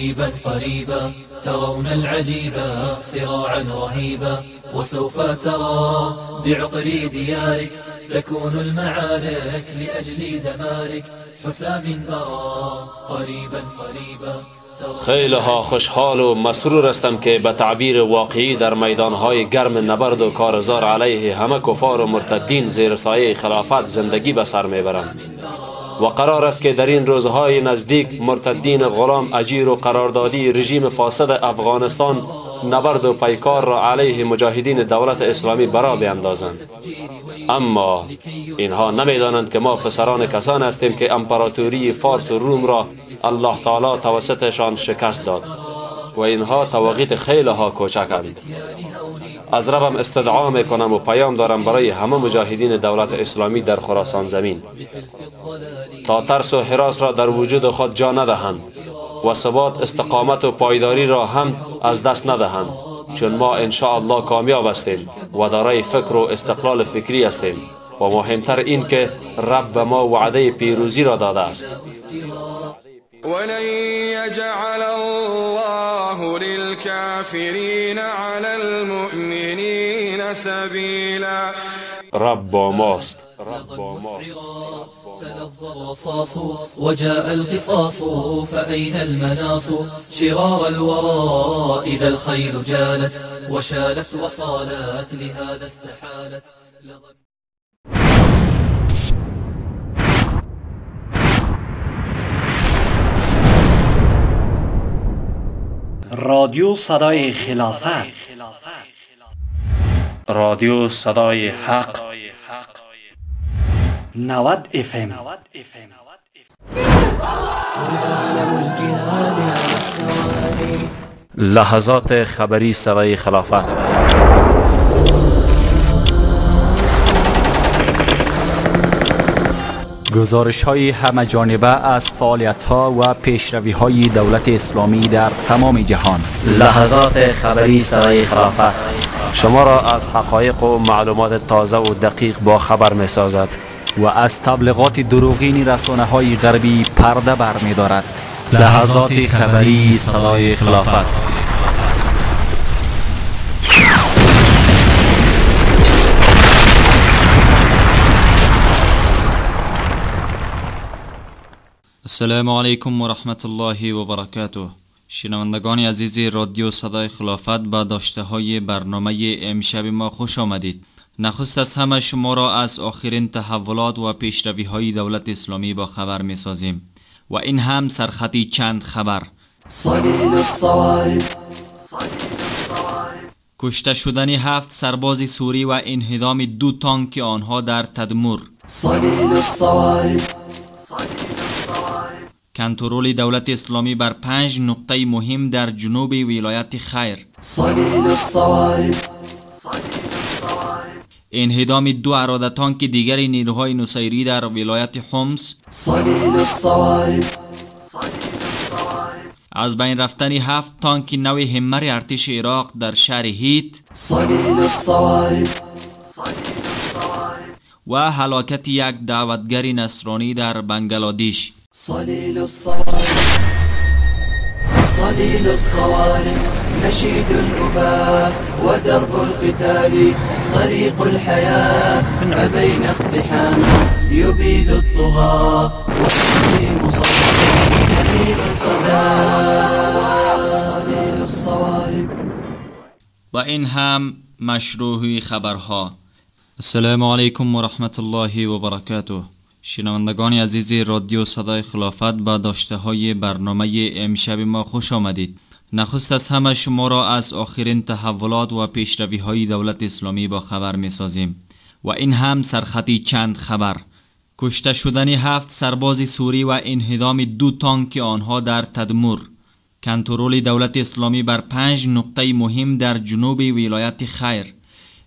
قريبا قريبا ترون العجيبا صراعا رهيبا. وسوف ترى بعقر ديارك تكون المعارك لأجل دمارك. حسام برا قريبا قريبا خیلی ها خوشحال و مسرور هستم که به تعبیر واقعی در میدانهای گرم نبرد و کارزار علیه همه کفار و مرتدین زیر سایه خلافت زندگی به سر میبرم و قرار است که در این روزهای نزدیک مرتدین غلام اجیر و قراردادی رژیم فاسد افغانستان نبرد و پیکار را علیه مجاهدین دولت اسلامی برا بیندازند. اما اینها نمی‌دانند که ما پسران کسان هستیم که امپراتوری فارس و روم را الله تعالی توسطشان شکست داد و اینها تواقیت ها کوچکند. از ربم استدعا می‌کنم و پیام دارم برای همه مجاهدین دولت اسلامی در خراسان زمین. تا ترس و حراس را در وجود خود جا ندهند و ثبات استقامت و پایداری را هم از دست ندهند چون ما الله کامیاب هستیم و دارای فکر و استقلال فکری هستیم و مهمتر این که رب به ما وعده پیروزی را داده است. ولن يجعل الله للكافرين على المؤمنين سبيلا. رب ماست. تلظى الرصاص وجاء القصاص فأين المناص؟ شرار الورى إذا الخيل جالت وشالت وصالت لهذا استحالت. رادیو صدای خلافت. رادیو صدای حق. 90 اف ام. لحظات خبری صدای خلافت. گزارش های همه جانبه از فعالیت ها و پیشروی های دولت اسلامی در تمام جهان. لحظات خبری سرای خلافت. شما را از حقایق و معلومات تازه و دقیق با خبر می سازد و از تبلیغات دروغین رسانه های غربی پرده بر می دارد لحظات خبری صدای خلافت. السلام علیکم و رحمت الله و برکاته. شنوندگان عزیز رادیو صدای خلافت با داشته های برنامه امشب ما خوش آمدید. نخست از همه شما را از آخرین تحولات و پیشروی های دولت اسلامی با خبر می سازیم و این هم سرخطی چند خبر. کشته شدن هفت سرباز سوری و انهدام دو تانک آنها در تدمور. کنترل دولت اسلامی بر پنج نقطه مهم در جنوب ولایت خیر. انهدام دو اراده تانک دیگر نیروهای نصیری در ولایت حمص از بین رفتن هفت تانک نو همر ارتش عراق در شهر هیت. و هلاکت یک دعوتگر نصرانی در بنگلادیش. صليل الصوارم صليل الصوارم نشيد الأباء ودرب القتال. طريق الحياة ما بين اقتحام. يبيد الطغاة والتسليم صدى جميل صدى صليل الصوارم و این هم خبرها. السلام علیکم و رحمت الله و برکاته شنوندگان عزیز رادیو صدای خلافت با داشته های برنامه امشب ما خوش آمدید. نخست از همه شما را از آخرین تحولات و پیشروی های دولت اسلامی با خبر می سازیم و این هم سرخطی چند خبر. کشته شدن هفت سرباز سوری و انهدام دو تانک آنها در تدمور. کنترل دولت اسلامی بر پنج نقطه مهم در جنوب ولایت خیر.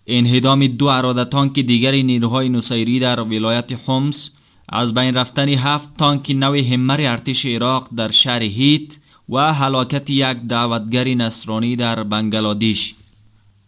انهدام دو اراده تانک دیگر نیروهای نصیری در ولایت حمص از بین رفتن هفت تانک نو همر ارتش عراق در شهر هیت و هلاکت یک دعوتگر نصرانی در بنگلادیش.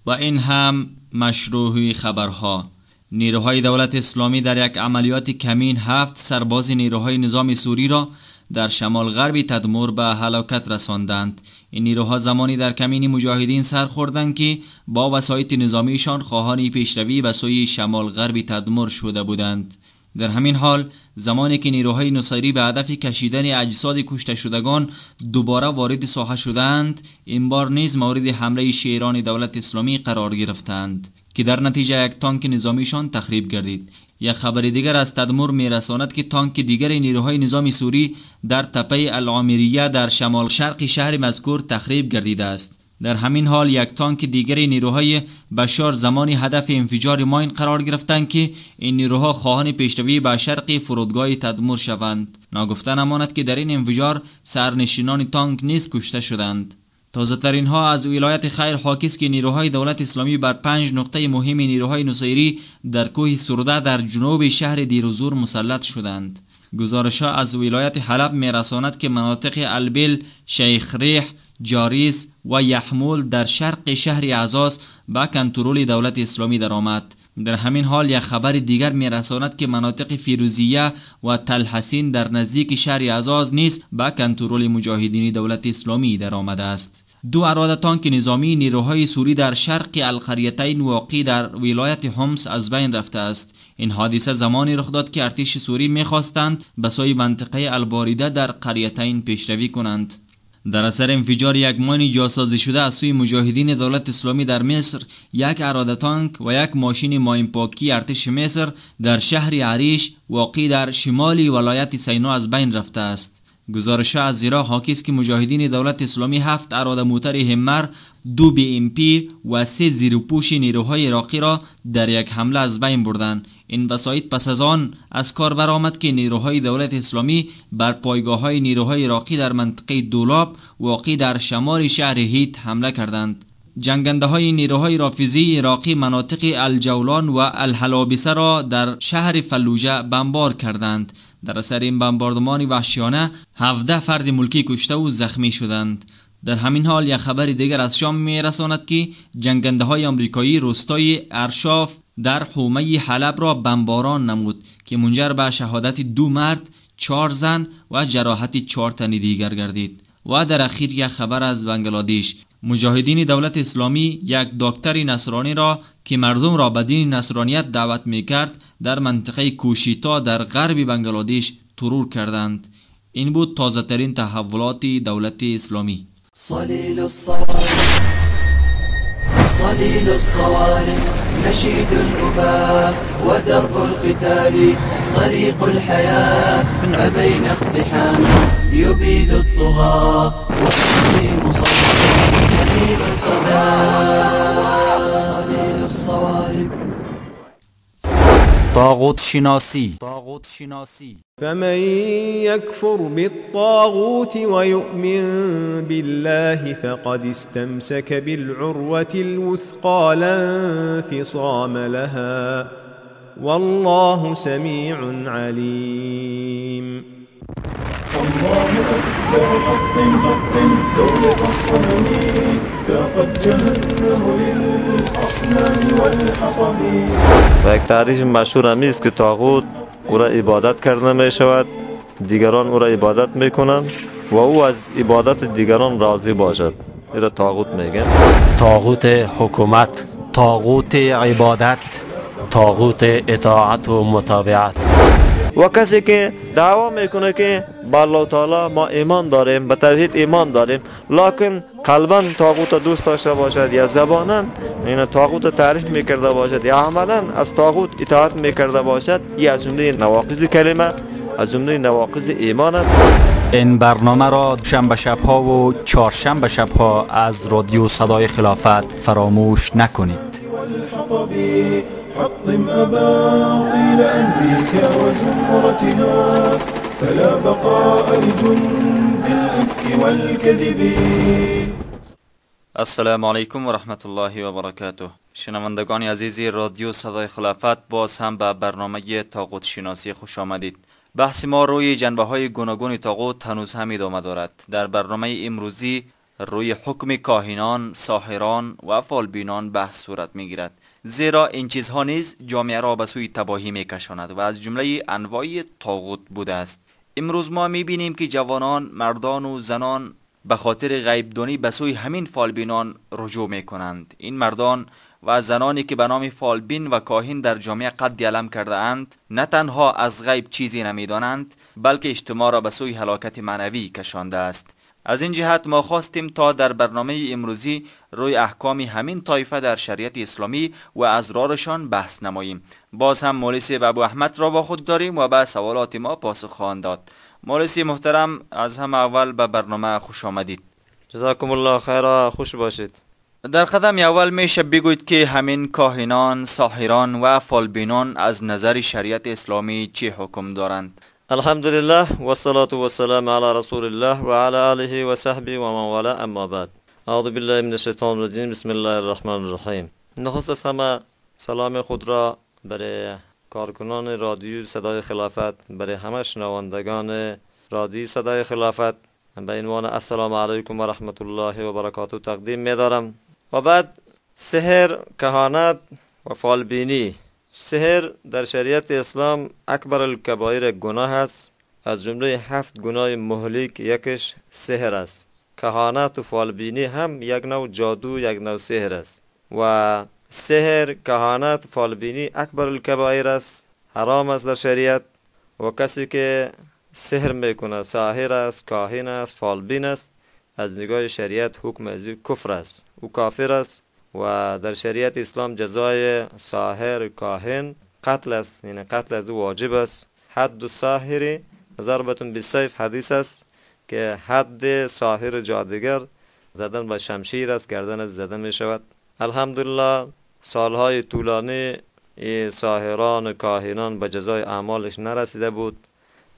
و این هم مشروع خبرها. نیروهای دولت اسلامی در یک عملیات کمین هفت سرباز نیروهای نظام سوری را در شمال غربی تدمور به هلاکت رساندند. این نیروها زمانی در کمین مجاهدین سر خوردند که با وسایط نظامیشان خواهان پیشروی به سوی شمال غربی تدمور شده بودند. در همین حال زمانی که نیروهای نصیری به هدف کشیدن اجساد کشته شدگان دوباره وارد ساحه شدند این بار نیز مورد حمله شیران دولت اسلامی قرار گرفتند که در نتیجه یک تانک نظامیشان تخریب گردید. یک خبر دیگر از تدمور میرساند که تانک دیگر نیروهای نظامی سوری در تپه العامریه در شمال شرق شهر مذکور تخریب گردیده است. در همین حال یک تانک دیگر نیروهای بشار زمانی هدف انفجار ماین قرار گرفتند که این نیروها خواهان پیشروی به شرق فرودگاه تدمور شوند. ناگفته نماند که در این انفجار سرنشینان تانک نیز کشته شدند. تازه ها از ولایت خیر حاکی که نیروهای دولت اسلامی بر پنج نقطه مهم نیروهای نصیری در کوه سرده در جنوب شهر دیروزور مسلط شدند. گزارش ها از ولایت حلب میرساند که مناطق البل، شیخ ریح، جاریس و یحمول در شرق شهر عزاز به کنترل دولت اسلامی درآمد. در همین حال یک خبر دیگر می رساند که مناطق فیروزیه و تلحسین در نزدیک شهر عزاز نیز به کنترل مجاهدین دولت اسلامی درآمده است. دو اراده تانک نظامی نیروهای سوری در شرق القریتین واقع در ولایت حمص از بین رفته است. این حادثه زمانی رخ داد که ارتش سوری می‌خواستند به سوی منطقه الباریده در قریتین پیشروی کنند. در اثر انفجار یک ماین جاسازی شده از سوی مجاهدین دولت اسلامی در مصر یک اراده تانک و یک ماشین ماین پاکی ارتش مصر در شهر عریش واقع در شمالی ولایت سینا از بین رفته است. گزارش از زیرا حاکی است که مجاهدین دولت اسلامی هفت اراده موتر همر دو بی ام پی و سه زیروپوش نیروهای عراقی را در یک حمله از بین بردند. این وسایط پس از آن از کار برآمد که نیروهای دولت اسلامی بر پایگاه های نیروهای عراقی در منطقه دولاب واقع در شمال شهر هیت حمله کردند. جنگنده های نیروهای رافیزی عراقی مناطق الجولان و الحلابسه را در شهر فلوجه بمبار کردند. در اثر این بمباردمان وحشیانه 17 فرد ملکی کشته و زخمی شدند. در همین حال یک خبر دیگر از شام می رساند که جنگنده های آمریکایی روستای ارشاف در حومه حلب را بمباران نمود که منجر به شهادت دو مرد چهار زن و جراحت چهار تن دیگر گردید. و در اخیر یک خبر از بنگلادیش. مجاهدین دولت اسلامی یک دکتر نصرانی را که مردم را به دین نصرانیت دعوت می کرد در منطقه کوشیتا در غرب بنگلادیش ترور کردند. این بود تازه ترین تحولات دولت اسلامی. صلیل القتال اقتحام يبيد الطغاة ويحيي مصدر طاغوت شناسی. طاغوت شناسی فمن يكفر بالطاغوت ويؤمن بالله فقد استمسك بالعروة الوثقى لا انفصام لها. والله سميع عليم. الله أكبر حطم حطم دولة الصنم و یک تعریف مشهور همی است که تاغوت او را عبادت کرده می شود دیگران او را عبادت می کنند و او از عبادت دیگران راضی باشد. این را تاغوت میگن. تاغوت حکومت تاغوت عبادت تاغوت اطاعت و متابعت. و کسی که دعوا می‌کنه که با الله تعالی ما ایمان داریم به توحید ایمان داریم لکن قلبا تاغوت دوست داشته باشد یا زبانا این تاغوت تعریف می‌کرده باشد یا عملا از تاغوت اطاعت می‌کرده باشد یا از جمله نواقض کلمه از جمله نواقض ایمان است این برنامه را شنبه شبها و چهارشنبه شبها از رادیو صدای خلافت فراموش نکنید والحطب حطم أباطيل أمريكا وزمرتها فلا بقاء لجند السلام علیکم و رحمت الله و برکاته. شنوندگان عزیزی رادیو صدای خلافت باز هم به برنامه تاقوت شناسی خوش آمدید. بحث ما روی جنبه های گوناگون تاقوت هنوز هم ادامه دارد. در برنامه امروزی روی حکم کاهنان، ساحران و فالبینان بحث صورت می گیرد زیرا این چیزها نیز جامعه را به سوی تباهی می کشاند و از جمله انواع تاغوت بوده است. امروز ما می بینیم که جوانان، مردان و زنان به خاطر غیبدانی به سوی همین فالبینان رجوع می کنند این مردان و زنانی که به نام فالبین و کاهین در جامعه قد علم کرده اند نه تنها از غیب چیزی نمی‌دانند بلکه اجتماع را به سوی هلاکت معنوی کشانده است. از این جهت ما خواستیم تا در برنامه امروزی روی احکام همین طایفه در شریعت اسلامی و ازرارشان بحث نماییم. باز هم مولسی ابو احمد را با خود داریم و به سوالات ما پاسخ خواهند داد. مولسی محترم از هم اول به برنامه خوش آمدید. جزاکم الله خیرا خوش باشید. در قدم اول میشه بگوید که همین کاهنان، ساحران و فالبینان از نظر شریعت اسلامی چه حکم دارند؟ الحمدلله و الصلاة و السلام علی رسول الله و علی آله و صحبه و من اما بعد اعوذ بالله من الشیطان الرجیم بسم الله الرحمن الرحیم نخست از سلام خود را برای کارکنان رادیو صدای خلافت برای همه شنوندگان رادیو صدای خلافت به عنوان السلام علیکم و رحمت الله و برکاته تقدیم می و بعد سحر کهانت و فالبینی سحر در شریعت اسلام اکبر الکبایر گناه است. از جمله هفت گناه مهلک یکش سحر است. کهانت و فالبینی هم یک نوع جادو یک نوع سحر است. و سحر کهانت فالبینی اکبر الکبایر است. حرام است در شریعت. و کسی که سحر می‌کنه ساحر است کاهن است فالبین است. از نگاه شریعت حکم از کفر است. او کافر است. و در شریعت اسلام جزای ساحر کاهن قتل است. یعنی قتل از واجب است. حد ساحر ضربتون بالسیف حدیث است که حد ساحر جادگر زدن با شمشیر است گردن از زدن می شود الحمدلله سالهای طولانی ای ساحران و کاهنان به جزای اعمالش نرسیده بود.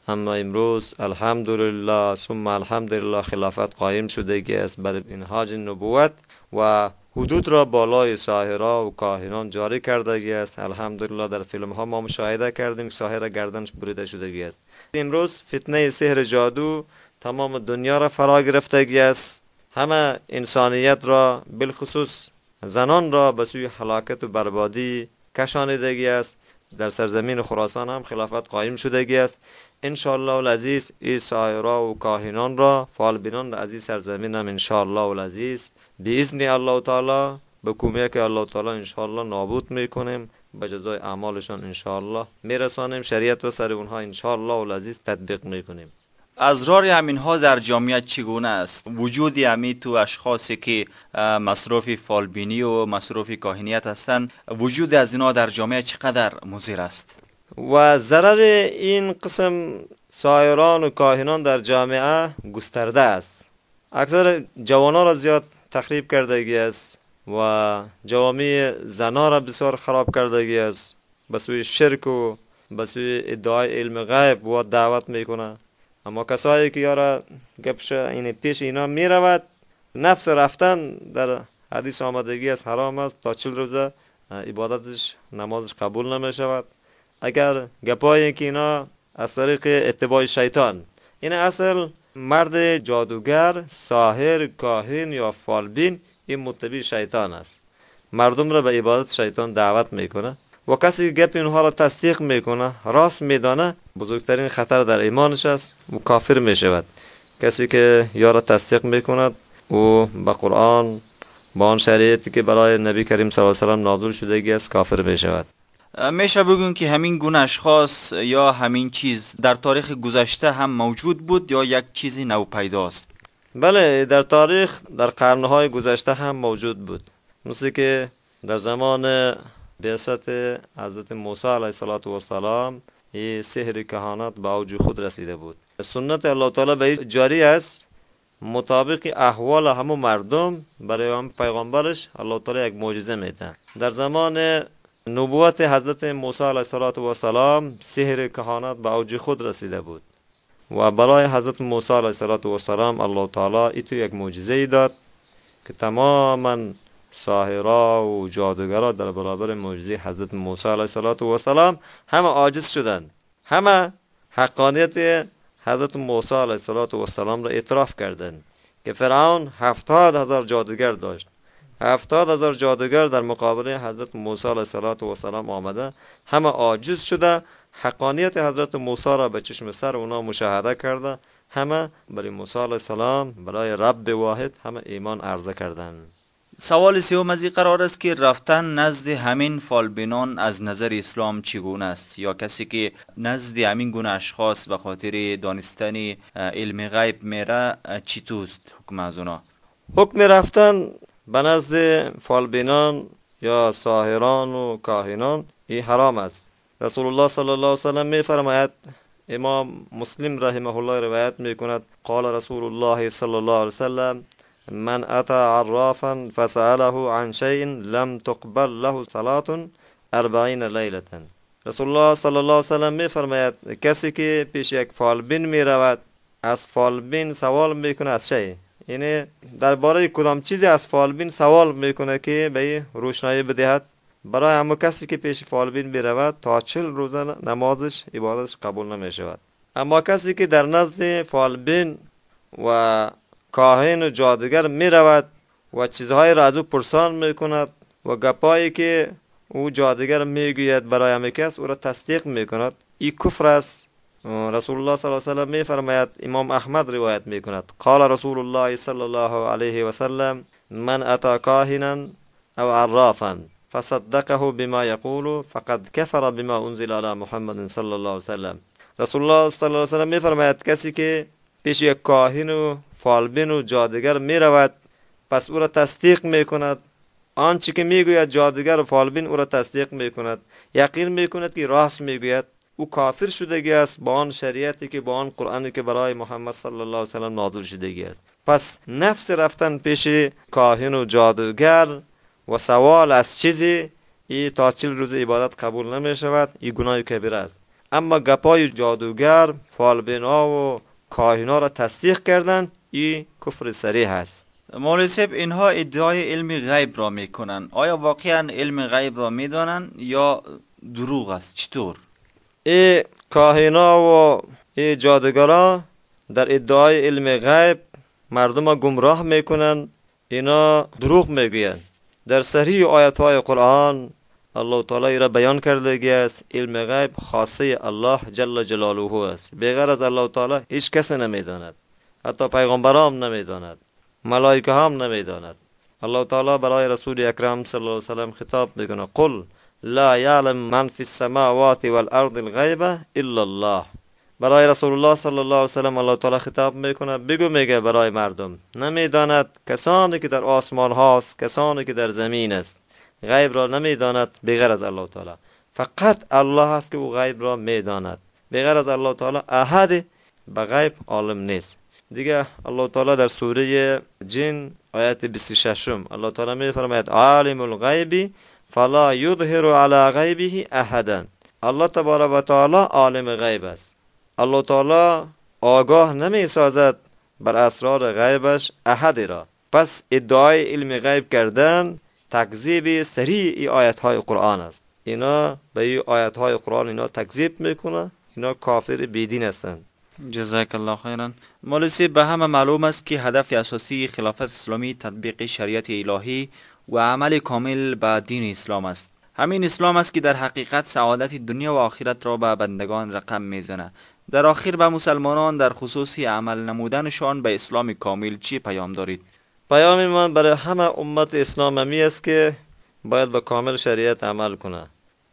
اما امروز الحمدلله ثم الحمدلله خلافت قایم شده است بر انهاج نبوت و حدود را بالای ساهرا و کاهنان جاری کرده است. الحمدلله در فیلم ها ما مشاهده کردیم. که ساهر گردنش بریده شده است. امروز فتنه سحر جادو تمام دنیا را فرا گرفته است. همه انسانیت را بالخصوص زنان را به سوی حلاکت و بربادی کشانیدگی است. در سرزمین خراسان هم خلافت قایم شدگی است. انشاءالله العزیز ای سایرا و کاهنان را فالبینان را از این سرزمین هم انشاءالله العزیز به اذن الله تعالی به کمک الله تعالی انشاءالله نابود می‌کنیم به جزای اعمالشان انشاءالله میرسانیم شریعت و سر اونها انشاءالله العزیز تطبیق می‌کنیم ازرار همین ها در جامعه چگونه است وجود همین تو اشخاصی که مصروف فالبینی و مصروف کاهنیت هستند وجود از اینها در جامعه چقدر مضر است و ضرر این قسم سایران و کاهنان در جامعه گسترده است. اکثر جوانان را زیاد تخریب کردگی است و جوامع زنان را بسیار خراب کردگی است به سوی شرک و به سوی ادعای علم غیب و دعوت می‌کنه. اما کسایی که یارا گپش این پیش اینا می رود نفس رفتن در حدیث آمدگی از حرام است. تا چل روزه عبادتش نمازش قبول نمی شود اگر گپایی که اینا از طریق اتباع شیطان این اصل مرد جادوگر ساحر کاهن یا فالبین این متبی شیطان است. مردم را به عبادت شیطان دعوت می‌کنه و کسی که گپ اینها را تصدیق می‌کنه راست میدانه بزرگترین خطر در ایمانش است و کافر می‌شود. کسی که یا را تصدیق می‌کند او به قرآن با آن شریعتی که برای نبی کریم صلی الله علیه و نازل شدگی است کافر می‌شود. میشه بگون که همین گونه اشخاص یا همین چیز در تاریخ گذشته هم موجود بود یا یک چیزی نو پیداست؟ بله در تاریخ در قرنهای گذشته هم موجود بود. مثل که در زمان بعثت حضرت موسی علیه السلام این سحر کهانت به اوج خود رسیده بود. سنت الله تعالی به جاری است. مطابق احوال همه مردم برای هم پیغمبرش الله تعالی یک معجزه میده در زمان نبوت حضرت موسی علیه السلام سحر کهانت به اوج خود رسیده بود. و برای حضرت موسی علیه السلام الله تعالی ایتو یک معجزه ای داد که تماما ساهرا و جادوگرا در برابر معجزه حضرت موسی علیه السلام همه عاجز شدند. همه حقانیت حضرت موسی علیه السلام را اعتراف کردند که فرعون هفتاد هزار جادوگر داشت. هفتاد هزار جادوگر در مقابل حضرت موسی علیه السلام آمده. همه عاجز شده. حقانیت حضرت موسی را به چشم سر اونا مشاهده کرده. همه برای موسی علیه السلام برای رب واحد همه ایمان عرضه کردند. سوال سوم از این قرار است که رفتن نزد همین فالبینان از نظر اسلام چگونه است؟ یا کسی که نزد همین گونه اشخاص به خاطر دانستن علم غیب میره چی توست حکم از اونا؟ حکم رفتن به نزد فالبینان یا ساهران و کاهنان این حرام است. رسول الله صلی الله علیه وسلم می فرماید امام مسلم رحمه الله روایت می کند قال رسول الله صلی الله علیه وسلم من اتا عرافا فسأله عن شيء لم تقبل له صلاة اربعین لیلتا رسول الله صلی الله علیه وسلم می فرماید کسی که پیش یک فالبین می رود از فالبین سوال می‌کنه از شی یعنی درباره کدام چیزی از فالبین سوال می‌کنه که به روشنایی بدهد برای همه کسی که پیش فالبین برود تا چل روزه نمازش عبادتش قبول نمی شود اما کسی که در نزد فالبین و کاهن و جادوگر می رود و چیزهای را از او پرسان می کند و گپایی که او جادوگر می گوید برای همه کس او را تصدیق می کند این کفر است آه، رسول الله صلى الله عليه وسلم امام احمد روایت میکند. قال رسول الله صلى الله عليه وسلم من اتى كاهنا أو عرافا فصدقه بما يقول فقد كفر بما انزل على محمد صلى الله عليه وسلم. رسول الله صلى الله عليه وسلم میفرماید کسی که پیش یک کاهن و فالبین و جادگر پس أو را تصدیق میکند. آنچه که میگوید جادگر فالبین أو را تصدیق میکند. یقین میکند که راست میگوید. او کافر شدگی است با آن شریعتی که با آن قرآنی که برای محمد صلی الله علیه وسلم نازل شدگی است پس نفس رفتن پیش کاهن و جادوگر و سوال از چیزی ای تا چل روز عبادت قبول نمی شود ای گناه کبیر است اما گپای جادوگر فالبینا و کاهنا را تصدیق کردند این کفر سریح است مولوی اینها ادعای علم غیب را می‌کنن آیا واقعا علم غیب را می‌دانند یا دروغ است چطور ای کاهنا و ای جادوگرا در ادعای علم غیب مردم گمراه می‌کنند اینا دروغ می‌گویند. در سری آیت های قرآن الله تعالی را بیان کرده است علم غیب خاصه الله جل جلاله است. بغیر از الله تعالی هیچ کس نمی‌داند. حتی پیغمبران نمی‌داند. ملائکه هم نمی‌داند. الله تعالی برای رسول اکرم صلی الله علیه وسلم خطاب می‌کنه قل لا یعلم من فی السماوات والأرض الغیب إلا الله. برای رسول الله صلی الله علیه وسلم الله تعالی خطاب میکنه بگو میگه برای مردم. نمیداند کسانی که در آسمان هاست کسانی که در زمین است. غیب را نمیداند بغیر از الله تعالی. فقط الله است که أو غیب را میداند. بغیر از الله تعالی احد به غیب عالم نیست. دیگه الله تعالی در سوره جن آیت 26 الله تعالی می فرماید عالم الغیب فلا یظهر علی غیبه احدا الله تبارک و تعالی عالم غیب است. الله تعالی آگاه نمی سازد بر اسرار غیبش احد را. پس ادعای علم غیب کردن تکذیب سریع آیت های قرآن است. اینا به این آیت های قرآن اینا تکذیب می‌کنه اینا کافر بیدین هستند جزاک الله خیرا مولوی به همه معلوم است که هدف اساسی خلافت اسلامی تطبیق شریعت الهی و عمل کامل به دین اسلام است. همین اسلام است که در حقیقت سعادت دنیا و آخرت را به بندگان رقم می‌زنه. در آخر به مسلمانان در خصوص عمل نمودنشان به اسلام کامل چی پیام دارید؟ پیام من برای همه امت اسلام همی است که باید به کامل شریعت عمل کنه.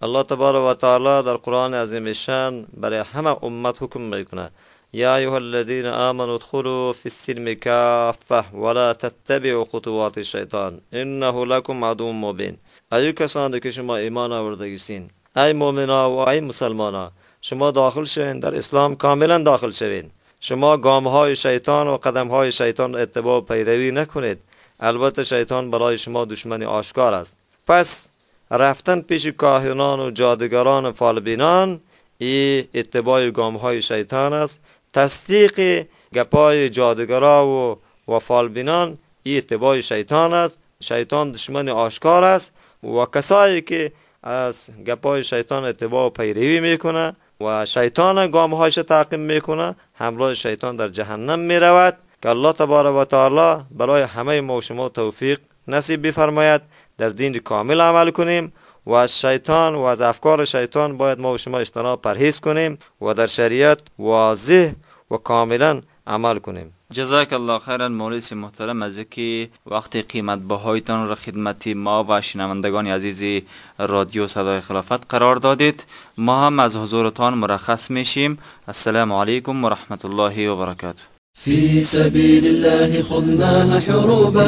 الله تبارک و تعالی در قرآن عظیم شان برای همه امت حکم می‌کنه. یا ایها الذین آمنوا ادخلوا فی السلم کافه ولا تتبعوا خطوات الشیطان انه لکم عدو مبین ای کسانی که شما ایمان آوردگیستین ای مؤمنا و ای مسلمانا شما داخل شوین در اسلام کاملا داخل شوین. شما گام های شیطان و قدم های شیطان اتباع پیروی نکنید. البته شیطان برای شما دشمن آشکار است. پس رفتن پیش کاهنان و جادوگران و فالبینان ای اتباع گام های شیطان است. تصدیق گپای جادوگرا و و فالبینان ای اتباع شیطان است. شیطان دشمن آشکار است. و کسایی که از گپای شیطان اتباع و پیروی می‌کنه و شیطان گام هایش تعقیم می‌کنه همراه شیطان در جهنم می‌رود. که الله تبارک و تعالی برای همه ما و شما توفیق نصیب بفرماید. در دین کامل عمل کنیم و از شیطان و از افکار شیطان باید ما و شما اجتناب پرهیز کنیم و در شریعت واضح و کاملا عمل کنیم جزاک الله خیرا مولوی محترم از که وقتی قیمت بهایتان را خدمت ما و شنوندگان عزیز رادیو صدای خلافت قرار دادید ما هم از حضورتان مرخص میشیم السلام علیکم و رحمت الله و برکاته في سبيل الله خضناها حروبا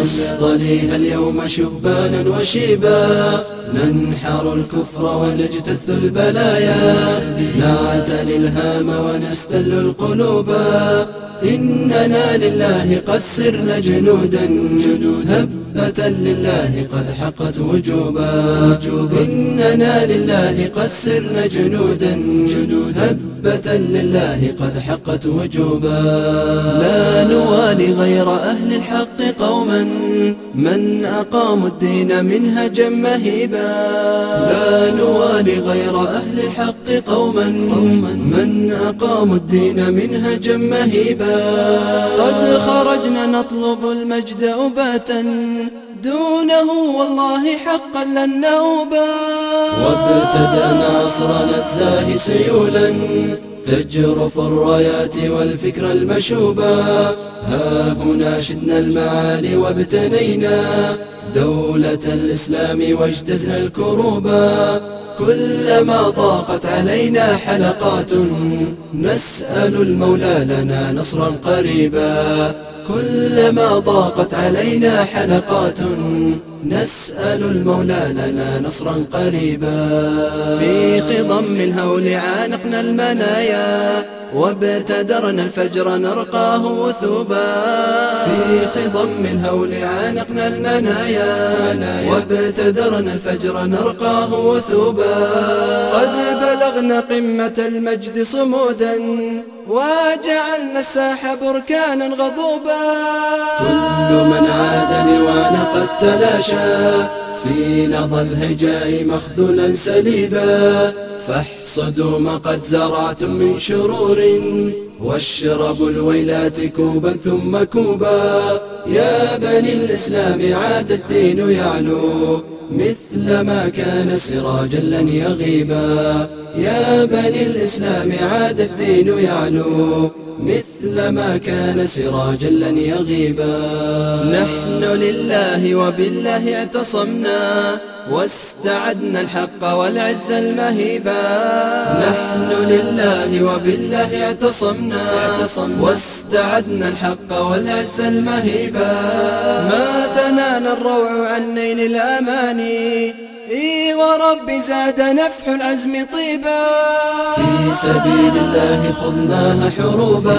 نصطليها اليوم شبانا وشيبا ننحر الكفر ونجتث البلايا. نعتلي الهام ونستل القلوبا إننا لله قد سرنا جنودا. هبة لله قد حقت وجوبا. إننا لله قد سرنا جنودا. هبة لله قد حقت وجوبا. لا نوالي غير أهل الحق قوما. من أقاموا الدين منهجا مهيبا لا نوالي غير أهل الحق قوما. من أقاموا الدين منهجا مهيبا قد خرجنا نطلب المجد أباتا. دونه والله حقا لن نوبا. وابتدأنا عصرنا الزاهي سيولا. تجرف الرايات والفكر المشوبا ها هنا شدنا المعالي وابتنينا. دولة الإسلام واجتزنا الكروبا كلما ضاقت علينا حلقات نسأل المولى لنا نصرا قريبا. كلما ضاقت علينا حلقات. نسأل المولى لنا نصرا قريبا. في خضم الهول عانقنا المنايا وابتدرنا الفجر نرقاه وثوبا. في خضم الهول عانقنا المنايا وابتدرنا الفجر نرقاه وثوبا. قد بلغنا قمة المجد صمودا. وجعلنا الساح بركانا غضوبا. كل من عاد لوانا قد تلاشى في لظى الهجاء مخذولا سليبا. فاحصدوا ما قد زرعتم من شرور. واشربوا الويلات كوبا ثم كوبا. يا بني الإسلام عاد الدين يعلو. مثل ما كان سراجا لن يغيبا. يا بني الإسلام عاد الدين يعلو. مثل ما كان سراجا لن يغيبا. نحن لله وبالله اعتصمنا واستعدنا الحق والعز المهيبا. نحن لله وبالله اعتصمنا واستعدنا الحق والعز المهيبا. ما ثنانا الروع عن نيل الأماني إي ورب زاد نفح العزم طيبا. في سبيل الله خضناها حروبا.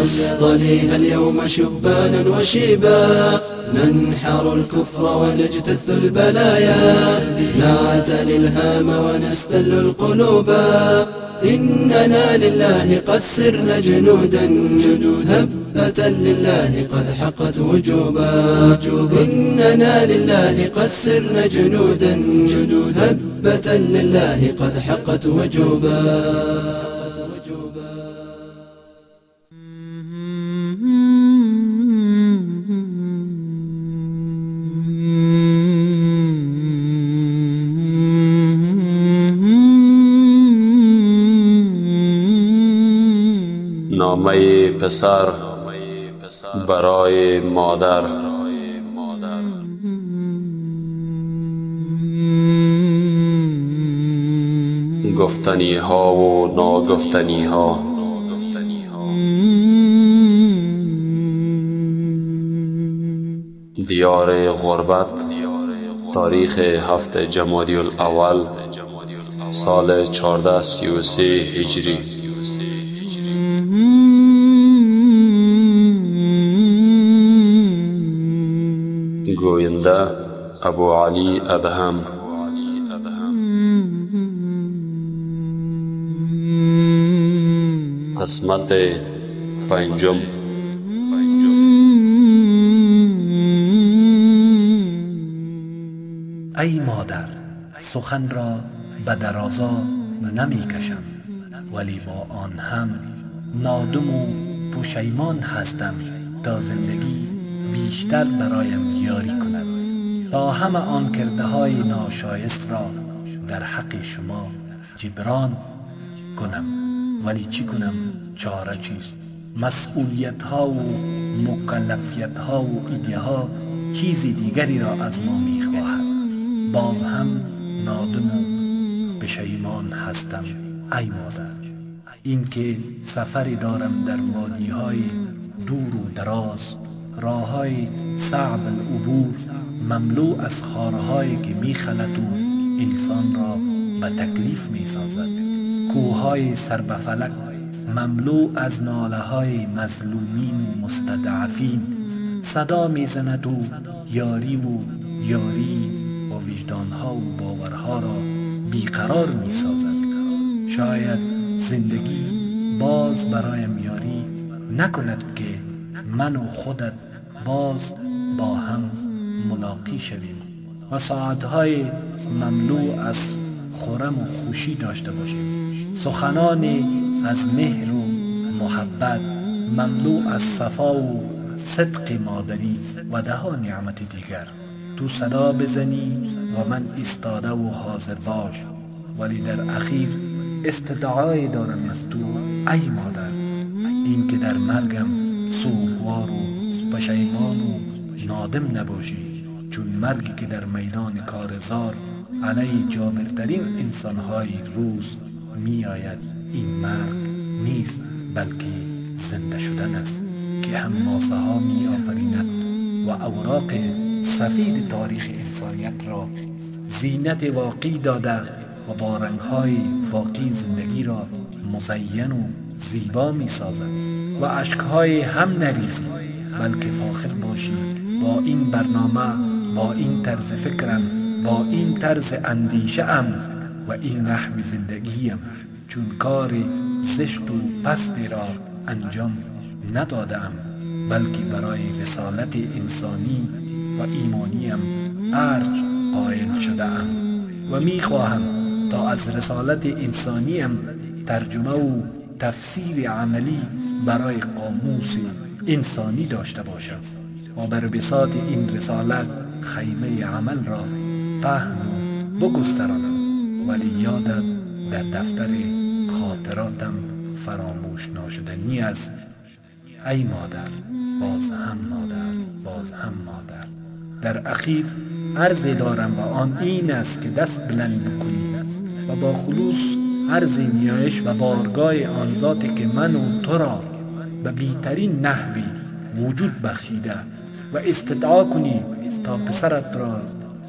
نصطليها اليوم شبانا وشيبا. ننحر الكفر ونجتث البلايا. نعتلي الهام ونستل القلوبا. إننا لله قد سرنا جنودا. هبة لله قد حقت وجوبا. إننا لله قد سرنا جنودا هبة لله قد حقت وجوبا. نامه پسر برای مادر. گفتنی ها و ناگفتنی ها دیار غربت تاریخ هفت جمادی الاول سال 1433 هجری. گوینده ابو علی ادهم قسمت پنجم ای مادر سخن را به درازا نمی کشم ولی با آن هم نادم و پشیمان هستم تا زندگی بیشتر برایم یاری کند تا همه آن کرده های ناشایست را در حق شما جبران کنم. ولی چی کنم؟ چاره چیست مسئولیت ها و مکلفیت ها و ایده ها چیز دیگری را از ما می خواهد باز هم نادم و پشیمان هستم ای مادر. اینکه سفری دارم در وادی های دور و دراز راه های صعب العبور مملو از خارهایی که میخلد و انسان را به تکلیف می سازد کوههای سر به فلک مملو از ناله های مظلومین و مستضعفین. صدا می‌زند و یاری و یاری و وجدانها و باورها را بیقرار می سازد شاید زندگی باز برایم یاری نکند که من و خودت باز با هم ملاقی شویم و ساعتهای مملو از خورم و خوشی داشته باشیم. سخنان از مهر و محبت مملو از صفا و صدق مادری و ده نعمت دیگر. تو صدا بزنی و من استاده و حاضر باش. ولی در اخیر استدعای دارم از تو ای مادر. این که در مرگم سوگوار و پشیمان و نادم نباشی. چون مرگی که در میدان کارزار علیه جابرترین انسانهای روز می آید این مرگ نیست بلکه زنده شدن است که هم ماسه ها می آفریند و اوراق سفید تاریخ انسانیت را زینت واقعی داده و با رنگهای واقعی زندگی را مزین و زیبا می سازد و اشکهای هم نریزی. بلکه فاخر باشی با این برنامه با این طرز فکرم با این طرز اندیشه ام و این نحو زندگیم چون کار زشت و پستی را انجام ندادم بلکه برای رسالت انسانی و ایمانیم ارج قائل شده ام و می‌خواهم تا از رسالت انسانیم ترجمه و تفسیر عملی برای قاموس انسانی داشته باشم و بر بساط این رسالت خیمه عمل را پهن و بگسترانم ولی یادت در دفتر خاطراتم فراموش ناشدنی است ای مادر باز هم مادر باز هم مادر. در اخیر عرض دارم و آن این است که دست بلند بکنی و با خلوص عرض نیایش و بارگاه آن ذاتی که من و تو را به بیترین نحوی وجود بخشیده و استدعا کنی تا پسرت را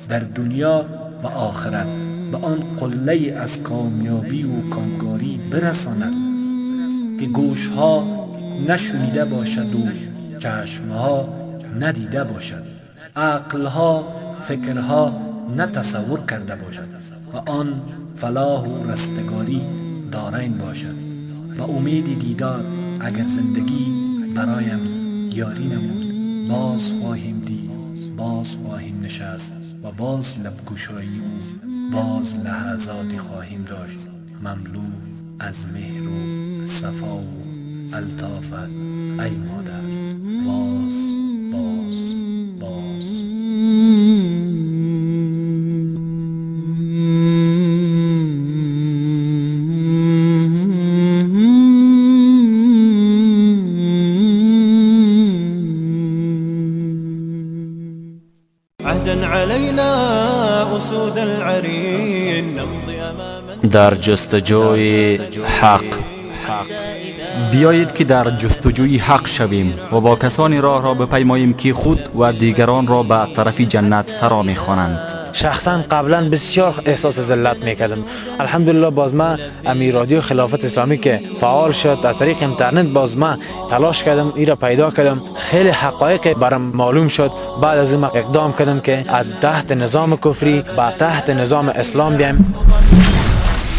در دنیا و آخرت به آن قله از کامیابی و کامگاری برساند که گوشها نشنیده باشد و چشمها ندیده باشد. عقلها فکرها نتصور کرده باشد و آن فلاح و رستگاری دارین باشد و امید دیدار اگر زندگی برایم یاری نمود باز خواهیم دید باز خواهیم نشست و باز لبگشایی و باز لحظاتی خواهیم داشت. مملو از مهر و صفا و الطافت ای مادر. در جستجوی حق. بیایید که در جستجوی حق شویم و با کسانی راه را بپیماییم که خود و دیگران را به طرف جنت فرا می‌خوانند. شخصا قبلا بسیار احساس ذلت می‌کردم. الحمدلله باز ما امی رادیو خلافت اسلامی که فعال شد از طریق اینترنت باز ما تلاش کردم ایرا پیدا کردم. خیلی حقایق برام معلوم شد. بعد از اون اقدام کردم که از تحت نظام کفری به تحت نظام اسلام بیایم.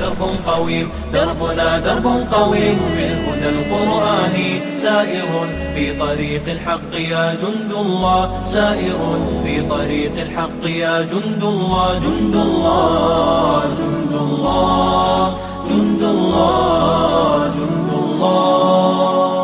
درب قويم دربنا درب قويم. بالهدى القرآني سائر في طريق الحق يا جند الله. سائر في طريق الحق يا جند الله. جند الله جند الله جند الله جند الله.